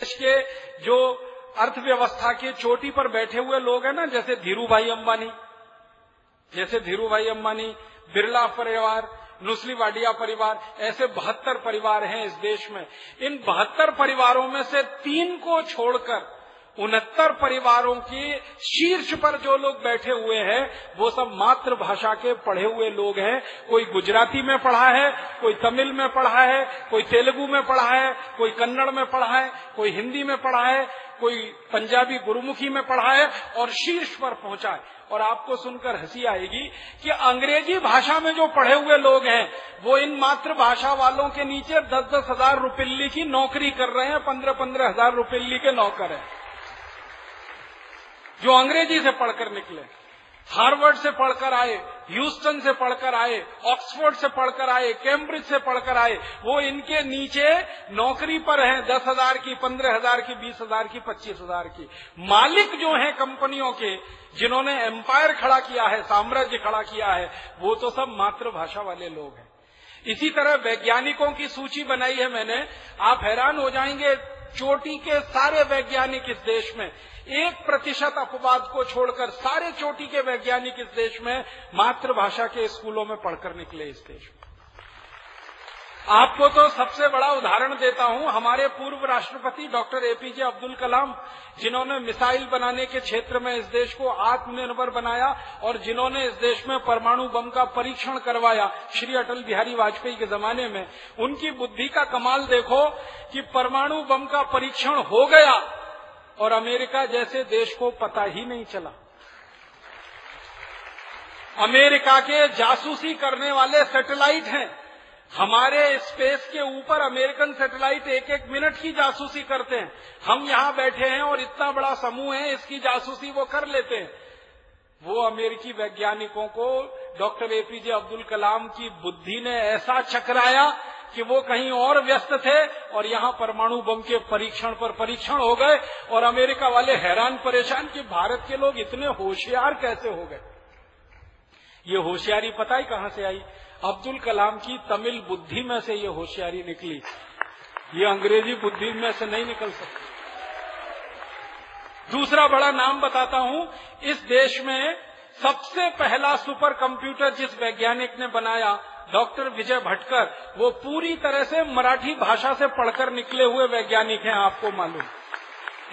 देश के जो अर्थव्यवस्था के चोटी पर बैठे हुए लोग हैं ना, जैसे धीरू भाई अंबानी, जैसे धीरू भाई अंबानी, बिरला परिवार, नुस्ली वाडिया परिवार, ऐसे बहत्तर परिवार हैं इस देश में। इन बहत्तर परिवारों में से तीन को छोड़कर उनहत्तर परिवारों के शीर्ष पर जो लोग बैठे हुए हैं, वो सब मातृभाषा के पढ़े हुए लोग हैं। कोई गुजराती में पढ़ा है, कोई तमिल में पढ़ा है, कोई तेलुगु में पढ़ा है, कोई कन्नड़ में पढ़ा है, कोई हिंदी में पढ़ा है, कोई पंजाबी गुरुमुखी में पढ़ा है और शीर्ष पर पहुँचा है। और आपको सुनकर हँसी आएगी कि अंग्रेज़ी भाषा में जो पढ़े हुए लोग हैं, वो इन मातृभाषा वालों के नीचे दस दस हज़ार रुपये की नौकरी कर रहे हैं, पंद्रह पंद्रह हज़ार रुपये के नौकर हैं। जो अंग्रेज़ी से पढ़कर निकले, हार्वर्ड से पढ़कर आए, ह्यूस्टन से पढ़कर आए, ऑक्सफोर्ड से पढ़कर आए, कैम्ब्रिज से पढ़कर आए, वो इनके नीचे नौकरी पर हैं, दस हज़ार की, पंद्रह हज़ार की, बीस हज़ार की, पच्चीस हज़ार की। मालिक जो हैं कंपनियों के, जिन्होंने एम्पायर खड़ा किया है, साम्राज्य खड़ा किया है, वो तो सब मातृभाषा वाले लोग हैं। इसी तरह वैज्ञानिकों की सूची बनाई है मैंने, आप हैरान हो जाएँगे, चोटी के सारे वैज्ञानिक इस देश में एक प्रतिशत अपवाद को छोड़कर सारे चोटी के वैज्ञानिक इस देश में, मातृभाषा के स्कूलों में पढ़कर निकले इस देश में। आपको तो सबसे बड़ा उदाहरण देता हूँ, हमारे पूर्व राष्ट्रपति डॉक्टर एपीजे अब्दुल कलाम, जिन्होंने मिसाइल बनाने के क्षेत्र में इस देश को आत्मनिर्भर बनाया और जिन्होंने इस देश में परमाणु बम का परीक्षण करवाया श्री अटल बिहारी वाजपेयी के जमाने में। उनकी बुद्धि का कमाल देखो कि परमाणु बम का परीक्षण हो गया और अमेरिका जैसे देश को पता ही नहीं चला। अमेरिका के जासूसी करने वाले सैटेलाइट हैं। हमारे स्पेस के ऊपर अमेरिकन सैटेलाइट एक एक मिनट की जासूसी करते हैं। हम यहाँ बैठे हैं और इतना बड़ा समूह है, इसकी जासूसी वो कर लेते हैं। वो अमेरिकी वैज्ञानिकों को डॉक्टर एपीजे अब्दुल कलाम की बुद्धि ने ऐसा चकराया कि वो कहीं और व्यस्त थे और यहाँ परमाणु बम के परीक्षण पर परीक्षण हो गए और अमेरिका वाले हैरान परेशान कि भारत के लोग इतने होशियार कैसे हो गए। ये होशियारी पता ही कहाँ से आई? अब्दुल कलाम की तमिल बुद्धि में से ये होशियारी निकली। ये अंग्रेज़ी बुद्धि में से नहीं निकल सकती। दूसरा बड़ा नाम बताता हूँ, इस देश में सबसे पहला सुपर कंप्यूटर जिस वैज्ञानिक ने बनाया डॉक्टर विजय भटकर, वो पूरी तरह से मराठी भाषा से पढ़कर निकले हुए वैज्ञानिक हैं, आपको मालूम।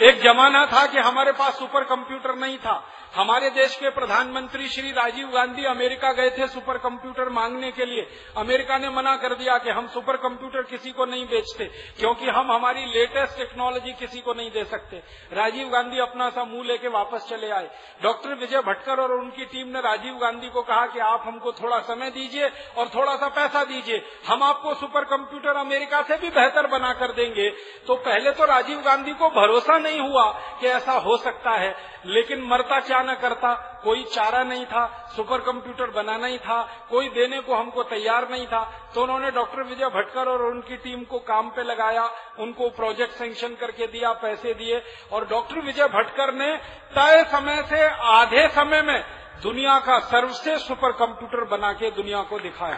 एक जमाना था कि हमारे पास सुपर कंप्यूटर नहीं था। हमारे देश के प्रधानमंत्री श्री राजीव गांधी अमेरिका गए थे सुपर कंप्यूटर मांगने के लिए। अमेरिका ने मना कर दिया कि हम सुपर कंप्यूटर किसी को नहीं बेचते, क्योंकि हम हमारी लेटेस्ट टेक्नोलॉजी किसी को नहीं दे सकते। राजीव गांधी अपना सा मुँह लेके वापस चले आए। डॉक्टर विजय भटकर और उनकी टीम ने राजीव गांधी को कहा कि आप हमको थोड़ा समय दीजिए और थोड़ा सा पैसा दीजिए। हम आपको सुपर कंप्यूटर अमेरिका से भी बेहतर बना कर देंगे। तो पहले तो राजीव गांधी को भरोसा नहीं हुआ कि ऐसा हो सकता है, लेकिन मरता क्या न करता, कोई चारा नहीं था, सुपर कंप्यूटर बनाना ही था, कोई देने को हमको तैयार नहीं था तो उन्होंने डॉक्टर विजय भटकर और उनकी टीम को काम पे लगाया, उनको प्रोजेक्ट सेंक्शन करके दिया, पैसे दिए, और डॉक्टर विजय भटकर ने तय समय से आधे समय में दुनिया का सर्वश्रेष्ठ सुपर कंप्यूटर बना के दुनिया को दिखाया।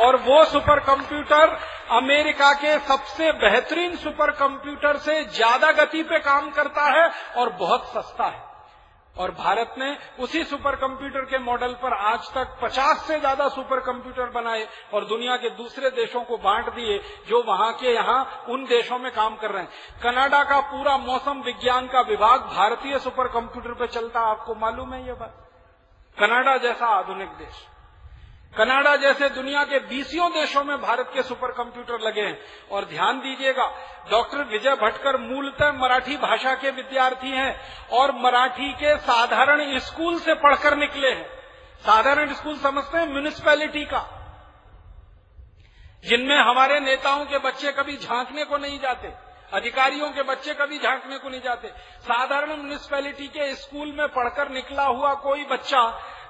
और वो सुपर कंप्यूटर अमेरिका के सबसे बेहतरीन सुपर कंप्यूटर से ज़्यादा गति पे काम करता है और बहुत सस्ता है। और भारत ने उसी सुपर कंप्यूटर के मॉडल पर आज तक 50 से ज़्यादा सुपर कंप्यूटर बनाए और दुनिया के दूसरे देशों को बांट दिए जो वहाँ के यहाँ उन देशों में काम कर रहे हैं। कनाडा का पूरा मौसम विज्ञान का विभाग भारतीय सुपर कंप्यूटर पर चलता आपको मालूम है ये बात? कनाडा जैसा आधुनिक देश। कनाडा जैसे दुनिया के बीसियों देशों में भारत के सुपर कंप्यूटर लगे हैं। और ध्यान दीजिएगा, डॉक्टर विजय भटकर मूलतः मराठी भाषा के विद्यार्थी हैं और मराठी के साधारण स्कूल से पढ़कर निकले हैं। साधारण स्कूल समझते हैं म्यूनिसपैलिटी का। जिनमें हमारे नेताओं के बच्चे कभी झांकने को नहीं जाते, अधिकारियों के बच्चे कभी झांकने को नहीं जाते। साधारण म्यूनिसपैलिटी के स्कूल में पढ़कर निकला हुआ कोई बच्चा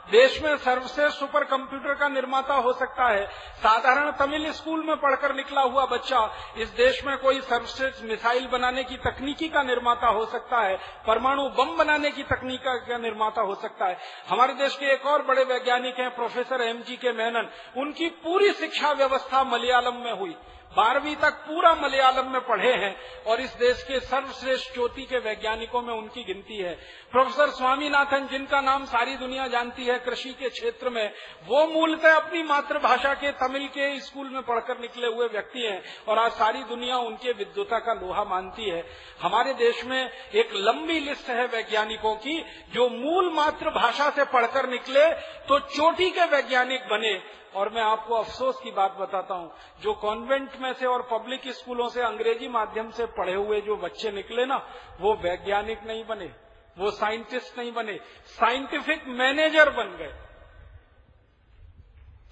देश में सर्वश्रेष्ठ सुपर कंप्यूटर का निर्माता हो सकता है। साधारण तमिल स्कूल में पढ़कर निकला हुआ बच्चा इस देश में कोई सर्वश्रेष्ठ मिसाइल बनाने की तकनीकी का निर्माता हो सकता है, परमाणु बम बनाने की तकनीक का निर्माता हो सकता है। हमारे देश के एक और बड़े वैज्ञानिक हैं, प्रोफेसर एम जी के मेनन। उनकी पूरी शिक्षा व्यवस्था मलयालम में हुई। बारहवीं तक पूरा मलयालम में पढ़े हैं और इस देश के सर्वश्रेष्ठ चोटी के वैज्ञानिकों में उनकी गिनती है। प्रोफेसर स्वामीनाथन, जिनका नाम सारी दुनिया जानती है, कृषि के क्षेत्र में, वो मूलतः अपनी मातृभाषा के तमिल के स्कूल में पढ़कर निकले हुए व्यक्ति हैं और आज सारी दुनिया उनके विद्युता का लोहा मानती है। हमारे देश में एक लंबी लिस्ट है वैज्ञानिकों की, जो मूल मातृभाषा से पढ़कर निकले तो चोटी के वैज्ञानिक बने और मैं आपको अफसोस की बात बताता हूँ, जो कॉन्वेंट में से और पब्लिक स्कूलों से अंग्रेज़ी माध्यम से पढ़े हुए जो बच्चे निकले ना, वो वैज्ञानिक नहीं बने, वो साइंटिस्ट नहीं बने साइंटिफिक मैनेजर बन गए।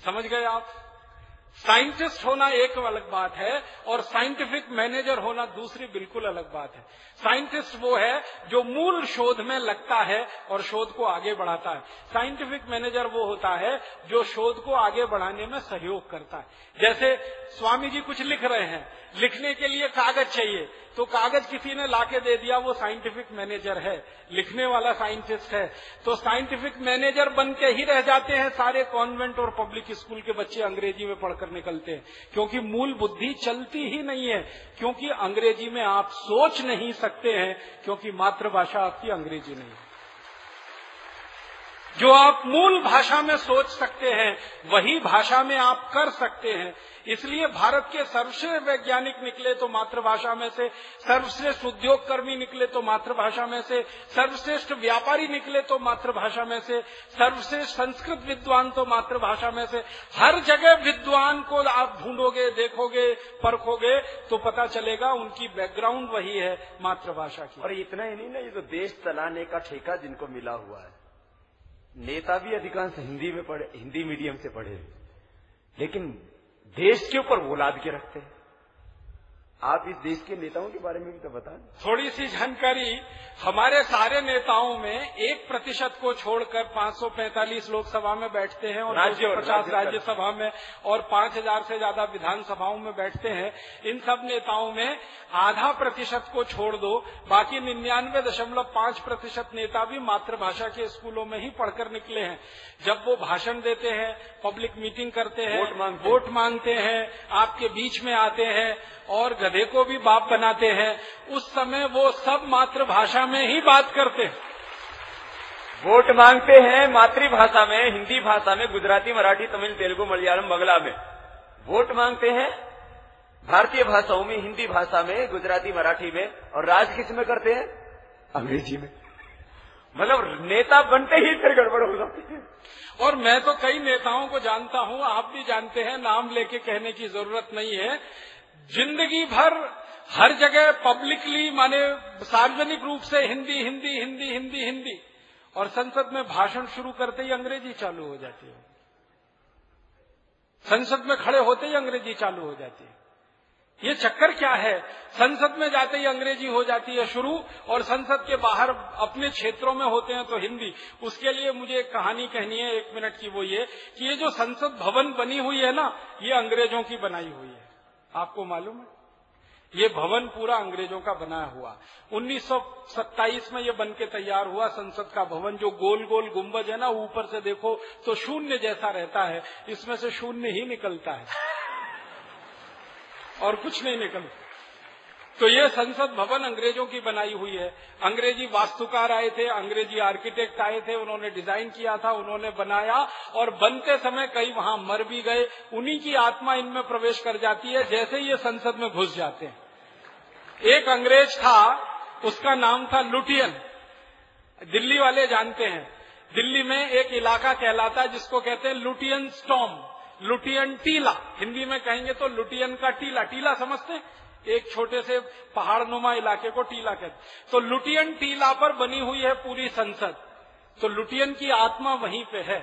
समझ गए आप? साइंटिस्ट होना एक अलग बात है और साइंटिफिक मैनेजर होना दूसरी बिल्कुल अलग बात है। साइंटिस्ट वो है जो मूल शोध में लगता है और शोध को आगे बढ़ाता है। साइंटिफिक मैनेजर वो होता है जो शोध को आगे बढ़ाने में सहयोग करता है। जैसे स्वामी जी कुछ लिख रहे हैं लिखने के लिए कागज़ चाहिए। तो कागज़ किसी ने लाके दे दिया, वो साइंटिफिक मैनेजर है, लिखने वाला साइंटिस्ट है। तो साइंटिफिक मैनेजर बन के ही रह जाते हैं सारे कॉन्वेंट और पब्लिक स्कूल के बच्चे अंग्रेज़ी में पढ़कर निकलते हैं। क्योंकि मूल बुद्धि चलती ही नहीं है, क्योंकि अंग्रेज़ी में आप सोच नहीं सकते हैं, क्योंकि मातृभाषा आपकी अंग्रेज़ी नहीं जो आप मूल भाषा में सोच सकते हैं, वही भाषा में आप कर सकते हैं। इसलिए भारत के सर्वश्रेष्ठ वैज्ञानिक निकले तो मातृभाषा में से, सर्वश्रेष्ठ उद्योग कर्मी निकले तो मातृभाषा में से, सर्वश्रेष्ठ व्यापारी निकले तो मातृभाषा में से, सर्वश्रेष्ठ संस्कृत विद्वान तो मातृभाषा में से। हर जगह विद्वान को आप ढूंढोगे, देखोगे, परखोगे तो पता चलेगा उनकी बैकग्राउंड वही है मातृभाषा की। और इतना ही नहीं ना, ये तो देश चलाने का ठेका जिनको मिला हुआ है। नेता भी अधिकांश हिंदी में पढ़े, हिंदी मीडियम से पढ़े। लेकिन देश के ऊपर वो लाद के रखते हैं। आप इस देश के नेताओं के बारे में भी तो बताएँ थोड़ी सी जानकारी हमारे सारे नेताओं में एक प्रतिशत को छोड़कर 545 लोकसभा में बैठते हैं और राज्य पचास राज्यसभा में और 5000 से ज़्यादा विधानसभाओं में बैठते हैं। इन सब नेताओं में आधा प्रतिशत को छोड़ दो बाकी निन्यानवे दशमलव पाँच प्रतिशत नेता भी मातृभाषा के स्कूलों में ही पढ़कर निकले हैं। जब वो भाषण देते हैं पब्लिक मीटिंग करते हैं वोट मांगते, वोट मांगते हैं आपके बीच में आते हैं और गधे को भी बाप बनाते हैं उस समय वो सब मातृभाषा में ही बात करते हैं। वोट मांगते हैं मातृभाषा में हिंदी भाषा में गुजराती मराठी तमिल तेलुगु मलयालम बंगला में। वोट मांगते हैं भारतीय भाषाओं में हिंदी भाषा में गुजराती मराठी में और राज किसमें करते हैं? अंग्रेज़ी में। मतलब नेता बनते ही फिर गड़बड़ हो जाती है। और मैं तो कई नेताओं को जानता हूँ आप भी जानते हैं नाम लेके कहने की ज़रूरत नहीं है। ज़िंदगी भर हर जगह पब्लिकली माने सार्वजनिक रूप से हिंदी हिंदी हिंदी हिंदी हिंदी, और संसद में भाषण शुरू करते ही अंग्रेज़ी चालू हो जाती है। संसद में खड़े होते ही अंग्रेज़ी चालू हो जाती है। ये चक्कर क्या है? संसद में जाते ही अंग्रेज़ी हो जाती है शुरू, और संसद के बाहर अपने क्षेत्रों में होते हैं तो हिंदी। उसके लिए मुझे एक कहानी कहनी है, एक मिनट की वो ये, कि ये जो संसद भवन बनी हुई है ना, ये अंग्रेज़ों की बनाई हुई है। आपको मालूम है? ये भवन पूरा अंग्रेज़ों का बनाया हुआ। 1927 में ये बन के तैयार हुआ संसद का भवन, जो गोल गोल गुंबज है ना, ऊपर से देखो तो शून्य जैसा रहता है। इसमें से शून्य ही निकलता है। और कुछ नहीं निकलता। तो ये संसद भवन अंग्रेज़ों की बनाई हुई है। अंग्रेज़ी वास्तुकार आए थे, अंग्रेज़ी आर्किटेक्ट आए थे, उन्होंने डिज़ाइन किया था, उन्होंने बनाया और बनते समय कई वहाँ मर भी गए। उन्हीं की आत्मा इनमें प्रवेश कर जाती है, जैसे ये संसद में घुस जाते हैं। एक अंग्रेज़ था, उसका नाम था लुटियन। दिल्ली वाले जानते हैं। दिल्ली में एक इलाका कहलाता है, जिसको कहते हैं लुटियन स्टॉम, लुटियन टीला। हिंदी में कहेंगे तो लुटियन का टीला। टीला समझते हैं? एक छोटे से पहाड़ नुमा इलाके को टीला कहते तो लुटियन टीला पर बनी हुई है पूरी संसद। तो लुटियन की आत्मा वहीं पे है।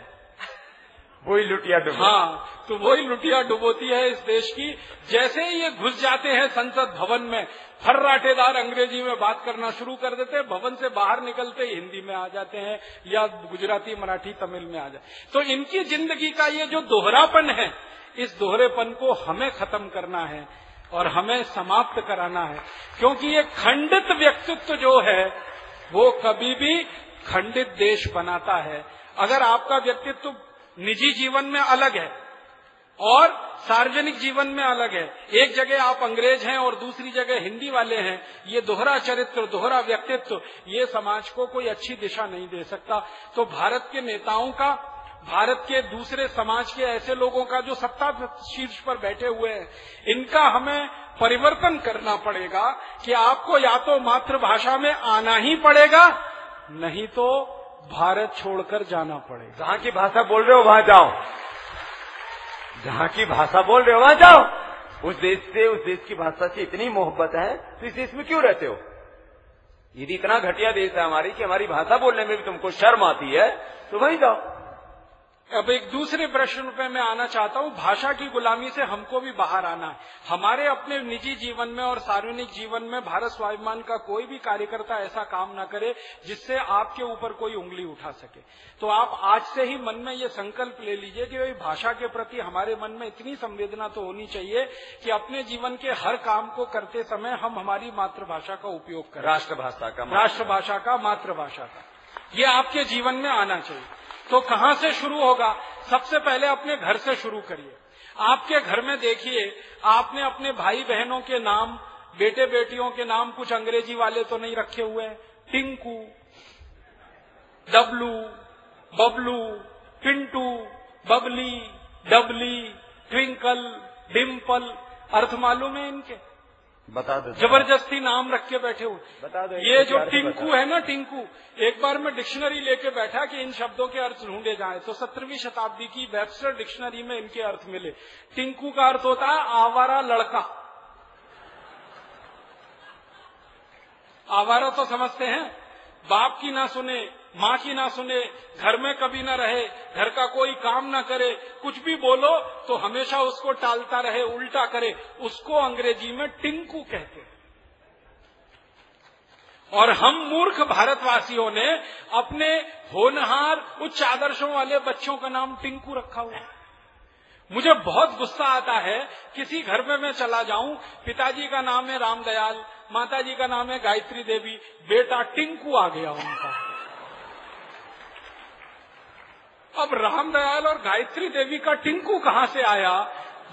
वही लुटिया डुबो। हाँ तो वही लुटिया डुबोती है इस देश की। जैसे ही ये घुस जाते हैं संसद भवन में फर्राटेदार अंग्रेज़ी में बात करना शुरू कर देते हैं भवन से बाहर निकलते ही हिंदी में आ जाते हैं या गुजराती मराठी तमिल में आ जाते तो इनकी ज़िंदगी का ये जो दोहरापन है इस दोहरेपन को हमें खत्म करना है। और हमें समाप्त कराना है। क्योंकि ये खंडित व्यक्तित्व जो है, वो कभी भी खंडित देश बनाता है। अगर आपका व्यक्तित्व निजी जीवन में अलग है और सार्वजनिक जीवन में अलग है, एक जगह आप अंग्रेज़ हैं और दूसरी जगह हिंदी वाले हैं, ये दोहरा चरित्र, दोहरा व्यक्तित्व, ये समाज को कोई अच्छी दिशा नहीं दे सकता। तो भारत के नेताओं का भारत के दूसरे समाज के ऐसे लोगों का जो सत्ता शीर्ष पर बैठे हुए हैं, इनका हमें परिवर्तन करना पड़ेगा कि आपको या तो मातृभाषा में आना ही पड़ेगा, नहीं तो भारत छोड़कर जाना पड़ेगा। जहाँ की भाषा बोल रहे हो, वहाँ जाओ। जहाँ की भाषा बोल रहे हो, वहाँ जाओ। उस देश से, उस देश की भाषा से इतनी मोहब्बत है तो इस देश में क्यों रहते हो? यदि इतना घटिया देश है हमारी कि हमारी भाषा बोलने में भी तुमको शर्म आती है तो वहीं जाओ। अब एक दूसरे प्रश्न पे मैं आना चाहता हूँ। भाषा की गुलामी से हमको भी बाहर आना है। हमारे अपने निजी जीवन में और सार्वजनिक जीवन में भारत स्वाभिमान का कोई भी कार्यकर्ता ऐसा काम ना करे जिससे आपके ऊपर कोई उंगली उठा सके। तो आप आज से ही मन में ये संकल्प ले लीजिए कि भाई भाषा के प्रति हमारे मन में इतनी संवेदना तो होनी चाहिए कि अपने जीवन के हर काम को करते समय हम हमारी मातृभाषा का उपयोग करें। राष्ट्रभाषा का राष्ट्रभाषा का मातृभाषा का। ये आपके जीवन में आना चाहिए। तो कहाँ से शुरू होगा? सबसे पहले अपने घर से शुरू करिए। आपके घर में देखिए, आपने अपने भाई बहनों के नाम बेटे बेटियों के नाम कुछ अंग्रेज़ी वाले तो नहीं रखे हुए? हैं टिंकू, डब्लू, बबलू, पिंटू, बबली, डबली, ट्विंकल डिम्पल अर्थ मालूम है इनके? बता दो ज़बरदस्ती नाम रख के बैठे हुए। बता दो ये जो टिंकू है ना टिंकू एक बार मैं डिक्शनरी लेके बैठा कि इन शब्दों के अर्थ ढूंढे जाएँ तो सत्रहवीं शताब्दी की वेबस्टर डिक्शनरी में इनके अर्थ मिले। टिंकू का अर्थ होता है आवारा लड़का। आवारा तो समझते हैं बाप की ना सुने माँ की ना सुने, घर में कभी ना रहे, घर का कोई काम ना करे, कुछ भी बोलो तो हमेशा उसको टालता रहे, उल्टा करे। उसको अंग्रेज़ी में टिंकू कहते हैं। और हम मूर्ख भारतवासियों ने अपने होनहार, उच्च आदर्शों वाले बच्चों का नाम टिंकू रखा हुआ मुझे बहुत गुस्सा आता है, किसी घर में मैं चला जाऊँ, पिताजी का नाम है रामदयाल, माताजी का नाम है गायत्री देवी, बेटा टिंकू आ गया उनका। अब रामदयाल और गायत्री देवी का टिंकू कहाँ से आया?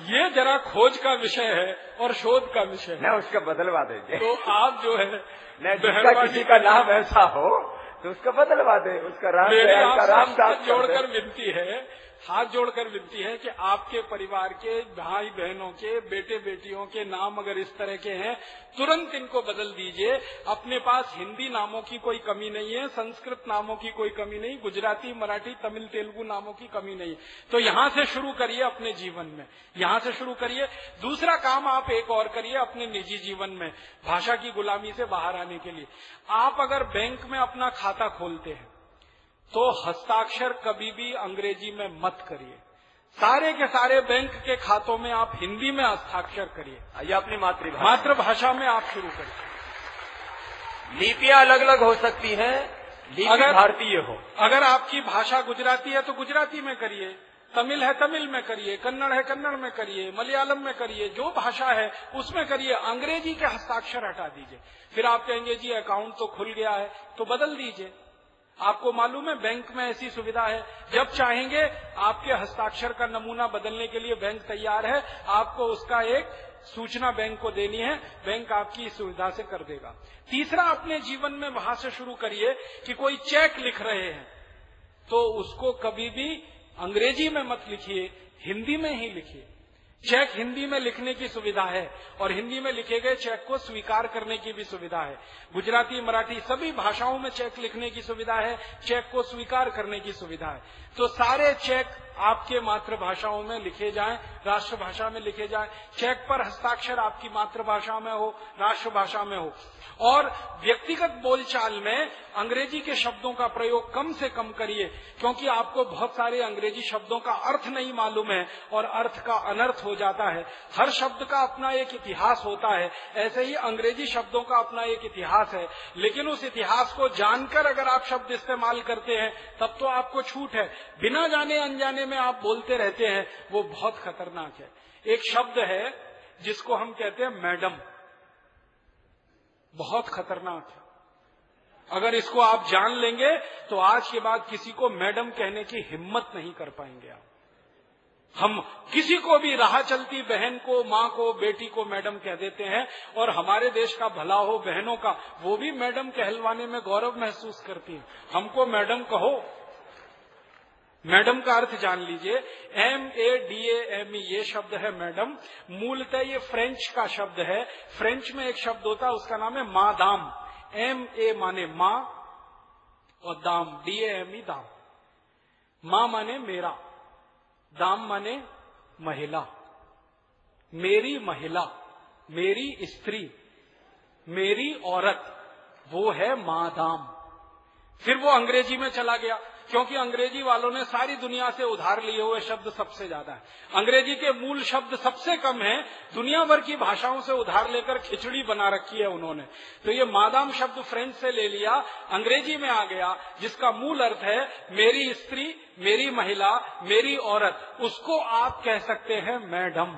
ये जरा खोज का विषय है और शोध का विषय है। उसका बदलवा देंगे तो आप जो है जिसका किसी का नाम ऐसा हो तो उसका बदलवा दे उसका राम का रामदास जोड़कर विनती है हाथ जोड़कर विनती है कि आपके परिवार के भाई बहनों के, बेटे बेटियों के नाम अगर इस तरह के हैं, तुरंत इनको बदल दीजिए। अपने पास हिंदी नामों की कोई कमी नहीं है, संस्कृत नामों की कोई कमी नहीं, गुजराती, मराठी, तमिल, तेलुगु नामों की कमी नहीं। तो यहाँ से शुरू करिए अपने जीवन में। यहाँ से शुरू करिए। दूसरा काम आप एक और करिए अपने निजी जीवन में, भाषा की गुलामी से बाहर आने के लिए। आप अगर बैंक में अपना खाता खोलते हैं तो हस्ताक्षर कभी भी अंग्रेज़ी में मत करिए। सारे के सारे बैंक के खातों में आप हिंदी में हस्ताक्षर करिए। या अपनी मातृभाषा। मातृभाषा में आप शुरू करिए। लिपियाँ अलग अलग हो सकती हैं अगर भारतीय हो। अगर आपकी भाषा गुजराती है तो गुजराती में करिए तमिल है तमिल में करिए कन्नड़ है कन्नड़ में करिए मलयालम में करिए जो भाषा है उसमें करिए अंग्रेज़ी के हस्ताक्षर हटा दीजिए। फिर आप कहेंगे जी अकाउंट तो खुल गया है तो बदल दीजिए। आपको मालूम है, बैंक में ऐसी सुविधा है। जब चाहेंगे, आपके हस्ताक्षर का नमूना बदलने के लिए बैंक तैयार है। आपको उसका एक सूचना बैंक को देनी है। बैंक आपकी इस सुविधा से कर देगा। तीसरा, अपने जीवन में वहाँ से शुरू करिए कि कोई चेक लिख रहे हैं तो उसको कभी भी अंग्रेज़ी में मत लिखिए, हिंदी में ही लिखिए। चेक हिंदी में लिखने की सुविधा है और हिंदी में लिखे गए चेक को स्वीकार करने की भी सुविधा है। गुजराती, मराठी सभी भाषाओं में चेक लिखने की सुविधा है, चेक को स्वीकार करने की सुविधा है। तो सारे चेक आपके मातृभाषाओं में लिखे जाएँ, राष्ट्रभाषा में लिखे जाएँ। चेक पर हस्ताक्षर आपकी मातृभाषा में हो, राष्ट्रभाषा में हो। और व्यक्तिगत बोलचाल में अंग्रेज़ी के शब्दों का प्रयोग कम से कम करिए, क्योंकि आपको बहुत सारे अंग्रेज़ी शब्दों का अर्थ नहीं मालूम है और अर्थ का अनर्थ हो जाता है। हर शब्द का अपना एक इतिहास होता है। ऐसे ही अंग्रेज़ी शब्दों का अपना एक इतिहास है। लेकिन उस इतिहास को जानकर अगर आप शब्द इस्तेमाल करते हैं, तब तो आपको छूट है। बिना जाने अनजाने में आप बोलते रहते हैं, वो बहुत खतरनाक है। एक शब्द है जिसको हम कहते हैं मैडम। बहुत खतरनाक है। अगर इसको आप जान लेंगे तो आज के बाद किसी को मैडम कहने की हिम्मत नहीं कर पाएँगे आप। हम किसी को भी राह चलती बहन को, माँ को, बेटी को मैडम कह देते हैं, और हमारे देश का भला हो, बहनों का, वो भी मैडम कहलवाने में गौरव महसूस करती है। हमको मैडम कहो। मैडम का अर्थ जान लीजिए। M A D A M E ये शब्द है मैडम। मूलतः ये फ्रेंच का शब्द है। फ्रेंच में एक शब्द होता है, उसका नाम है मादाम। एम ए माने माँ और दाम। डी ए एम ई दाम। माँ माने मेरा। दाम माने महिला। मेरी महिला, मेरी स्त्री, मेरी औरत, वो है मादाम। फिर वो अंग्रेज़ी में चला गया। क्योंकि अंग्रेज़ी वालों ने सारी दुनिया से उधार लिए हुए शब्द सबसे ज़्यादा है। अंग्रेज़ी के मूल शब्द सबसे कम है, दुनिया भर की भाषाओं से उधार लेकर खिचड़ी बना रखी है उन्होंने। तो ये मादाम शब्द फ्रेंच से ले लिया, अंग्रेज़ी में आ गया, जिसका मूल अर्थ है, मेरी स्त्री, मेरी महिला, मेरी औरत, उसको आप कह सकते हैं, मैडम।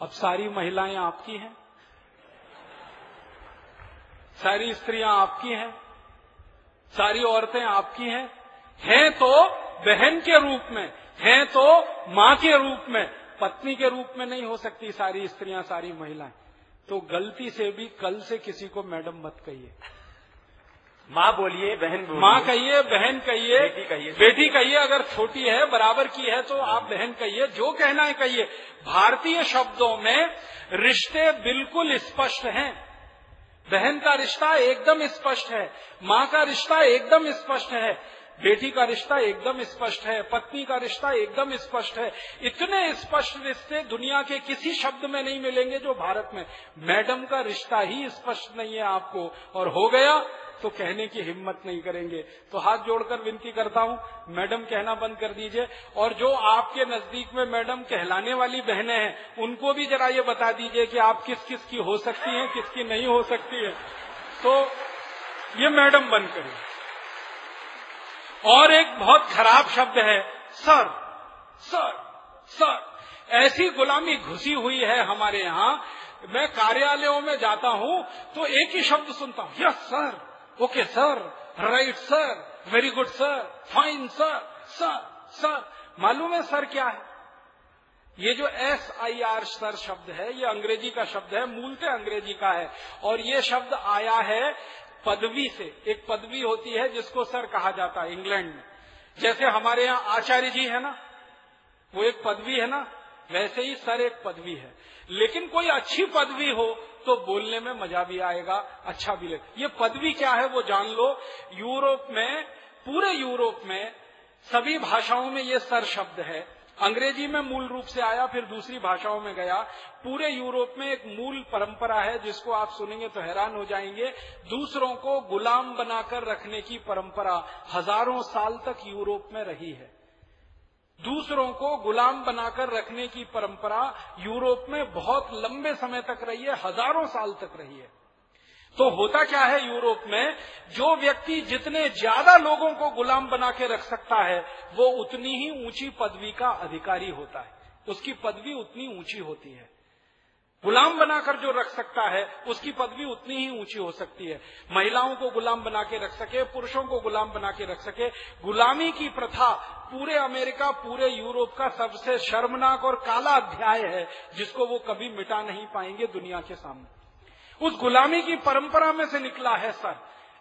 अब सारी महिलाएँ आपकी हैं। सारी स्त्रियाँ आपकी हैं। सारी औरतें आपकी हैं। हैं तो बहन के रूप में हैं तो माँ के रूप में पत्नी के रूप में नहीं हो सकती सारी स्त्रियाँ सारी महिलाएँ। तो गलती से भी कल से किसी को मैडम मत कहिए। माँ बोलिए बहन बोलिए। माँ कहिए बहन कहिए बेटी कहिए। बेटी कहिए अगर छोटी है बराबर की है तो आप बहन कहिए जो कहना है कहिए। भारतीय शब्दों में रिश्ते बिल्कुल स्पष्ट हैं। बहन का रिश्ता एकदम स्पष्ट है माँ का रिश्ता एकदम स्पष्ट है। बेटी का रिश्ता एकदम स्पष्ट है, पत्नी का रिश्ता एकदम स्पष्ट है। इतने स्पष्ट रिश्ते दुनिया के किसी शब्द में नहीं मिलेंगे जो भारत में। मैडम का रिश्ता ही स्पष्ट नहीं है आपको। और हो गया तो कहने की हिम्मत नहीं करेंगे। तो हाथ जोड़कर विनती करता हूँ, मैडम कहना बंद कर दीजिए। और जो आपके नज़दीक में मैडम कहलाने वाली बहनें हैं, उनको भी जरा ये बता दीजिए कि आप किस किस की हो सकती हैं किसकी नहीं हो सकती है। तो ये मैडम बंद करें। और एक बहुत खराब शब्द है, सर सर सर। ऐसी गुलामी घुसी हुई है हमारे यहाँ। मैं कार्यालयों में जाता हूँ तो एक ही शब्द सुनता हूँ, yes, sir, okay, sir, right, sir, very good, sir, fine, sir sir sir. मालूम है सर क्या है? ये जो एस आई आर सर शब्द है, ये अंग्रेज़ी का शब्द है मूलतः अंग्रेज़ी का है। और ये शब्द आया है पदवी से, एक पदवी होती है जिसको सर कहा जाता है इंग्लैंड में। जैसे हमारे यहाँ आचार्य जी है ना, वो एक पदवी है ना, वैसे ही सर एक पदवी है। लेकिन कोई अच्छी पदवी हो तो बोलने में मज़ा भी आएगा अच्छा भी लगेगा ये पदवी क्या है वो जान लो, यूरोप में, पूरे यूरोप में सभी भाषाओं में ये सर शब्द है। अंग्रेज़ी में मूल रूप से आया, फिर दूसरी भाषाओं में गया। पूरे यूरोप में एक मूल परंपरा है, जिसको आप सुनेंगे तो हैरान हो जाएँगे। दूसरों को गुलाम बनाकर रखने की परंपरा हज़ारों साल तक यूरोप में रही है। दूसरों को गुलाम बनाकर रखने की परंपरा यूरोप में बहुत लंबे समय तक रही है, हज़ारों साल तक रही है। तो होता क्या है यूरोप में, जो व्यक्ति जितने ज़्यादा लोगों को गुलाम बना के रख सकता है, वो उतनी ही ऊँची पदवी का अधिकारी होता है। उसकी पदवी उतनी ऊँची होती है। गुलाम बनाकर जो रख सकता है, उसकी पदवी उतनी ही ऊँची हो सकती है। महिलाओं को गुलाम बना के रख सके, पुरुषों को गुलाम बना के रख सके, गुलामी की प्रथा पूरे अमेरिका, पूरे यूरोप का सबसे शर्मनाक और काला अध्याय है, जिसको वो कभी मिटा नहीं पाएँगे दुनिया के सामने। उस गुलामी की परंपरा में से निकला है सर।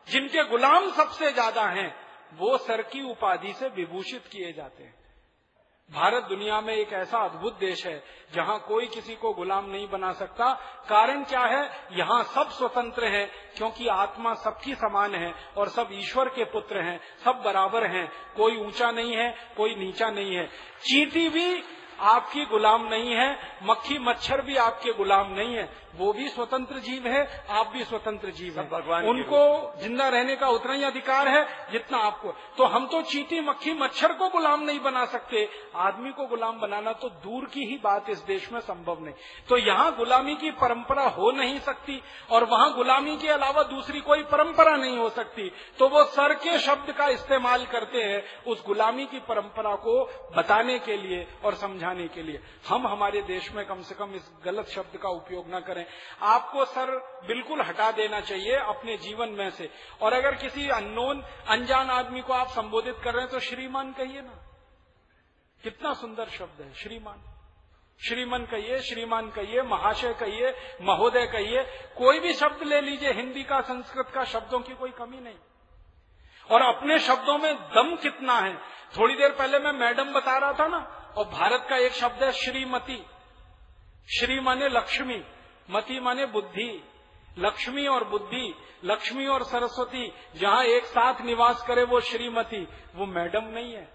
जिनके गुलाम सबसे ज़्यादा हैं, वो सर की उपाधि से विभूषित किए जाते हैं। भारत दुनिया में एक ऐसा अद्भुत देश है, जहाँ कोई किसी को गुलाम नहीं बना सकता। कारण क्या है? यहाँ सब स्वतंत्र है, क्योंकि आत्मा सबकी समान है और सब ईश्वर के पुत्र हैं, सब बराबर हैं। कोई ऊँचा नहीं है, कोई नीचा नहीं है। चींटी भी आपकी गुलाम नहीं है, मक्खी मच्छर भी आपके गुलाम नहीं है। वो भी स्वतंत्र जीव है आप भी स्वतंत्र जीव है। भगवान उनको ज़िंदा रहने का उतना ही अधिकार है जितना आपको। तो हम तो चीटी मक्खी मच्छर को गुलाम नहीं बना सकते। आदमी को गुलाम बनाना तो दूर की ही बात इस देश में संभव नहीं। तो यहाँ गुलामी की परंपरा हो नहीं सकती और वहाँ गुलामी के अलावा दूसरी कोई परंपरा नहीं हो सकती। तो वो सर के शब्द का इस्तेमाल करते हैं उस गुलामी की परंपरा को बताने के लिए और समझाने के लिए। हम हमारे देश में कम से कम इस गलत शब्द का उपयोग न करें। आपको सर बिल्कुल हटा देना चाहिए अपने जीवन में से। और अगर किसी अननोन, अनजान आदमी को आप संबोधित कर रहे हैं तो श्रीमान कहिए ना। कितना सुंदर शब्द है, श्रीमान। श्रीमन कहिए, श्रीमान कहिए, महाशय कहिए, महोदय कहिए। कोई भी शब्द ले लीजिए, हिंदी का, संस्कृत का, शब्दों की कोई कमी नहीं। और अपने शब्दों में दम कितना है। थोड़ी देर पहले मैं मैडम बता रहा था ना, और भारत का एक शब्द है श्रीमती। श्री माने लक्ष्मी। मती माने बुद्धि। लक्ष्मी और बुद्धि, लक्ष्मी और सरस्वती, जहाँ एक साथ निवास करे वो श्रीमती। वो मैडम नहीं है।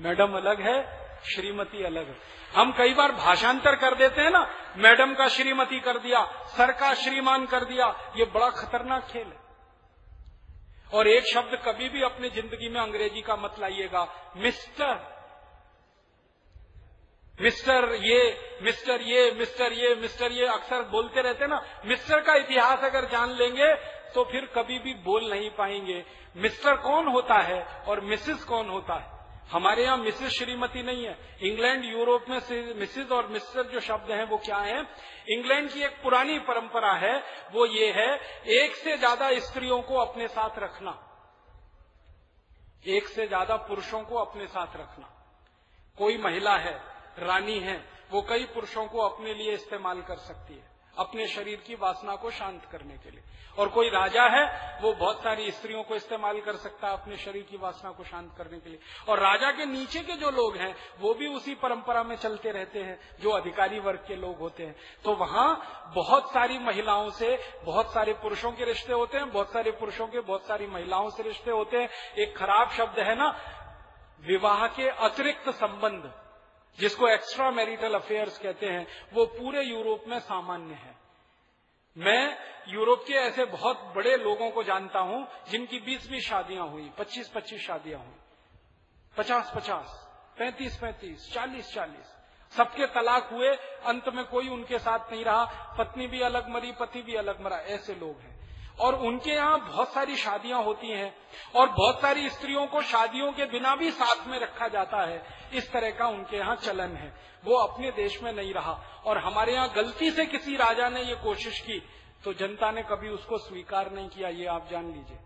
मैडम अलग है, श्रीमती अलग है। हम कई बार भाषांतर कर देते हैं ना, मैडम का श्रीमती कर दिया, सर का श्रीमान कर दिया, ये बड़ा खतरनाक खेल है। और एक शब्द कभी भी अपनी ज़िंदगी में अंग्रेज़ी का मत लाइएगा, मिस्टर। मिस्टर ये मिस्टर ये मिस्टर ये मिस्टर ये अक्सर बोलते रहते ना, मिस्टर का इतिहास अगर जान लेंगे तो फिर कभी भी बोल नहीं पाएँगे। मिस्टर कौन होता है और मिसिस कौन होता है? हमारे यहाँ मिसेस श्रीमती नहीं है। इंग्लैंड, यूरोप में मिसेस और मिस्टर जो शब्द हैं, वो क्या है? इंग्लैंड की एक पुरानी परंपरा है, वो ये है, एक से ज़्यादा स्त्रियों को अपने साथ रखना। एक से ज़्यादा पुरुषों को अपने साथ रखना। कोई महिला है रानी है, वो कई पुरुषों को अपने लिए इस्तेमाल कर सकती है, अपने शरीर की वासना को शांत करने के लिए। और कोई राजा है, वो बहुत सारी स्त्रियों को इस्तेमाल कर सकता है अपने शरीर की वासना को शांत करने के लिए। और राजा के नीचे के जो लोग हैं, वो भी उसी परंपरा में चलते रहते हैं, जो अधिकारी वर्ग के लोग होते हैं। तो वहाँ बहुत सारी महिलाओं से, बहुत सारे पुरुषों के रिश्ते होते हैं, बहुत सारे पुरुषों के बहुत सारी महिलाओं से रिश्ते होते हैं। एक खराब शब्द है ना, विवाह के अतिरिक्त संबंध। जिसको एक्स्ट्रा मैरिटल अफेयर्स कहते हैं, वो पूरे यूरोप में सामान्य है। मैं यूरोप के ऐसे बहुत बड़े लोगों को जानता हूँ, जिनकी बीस बीस शादियाँ हुई, पच्चीस पच्चीस शादियाँ हुई। पचास पचास, पैंतीस पैंतीस, चालीस चालीस। सबके तलाक हुए, अंत में कोई उनके साथ नहीं रहा। पत्नी भी अलग मरी, पति भी अलग मरा, ऐसे लोग हैं। और उनके यहाँ बहुत सारी शादियाँ होती हैं और बहुत सारी स्त्रियों को शादियों के बिना भी साथ में रखा जाता है। इस तरह का उनके यहाँ चलन है। वो अपने देश में नहीं रहा और हमारे यहाँ गलती से किसी राजा ने ये कोशिश की तो जनता ने कभी उसको स्वीकार नहीं किया, ये आप जान लीजिए।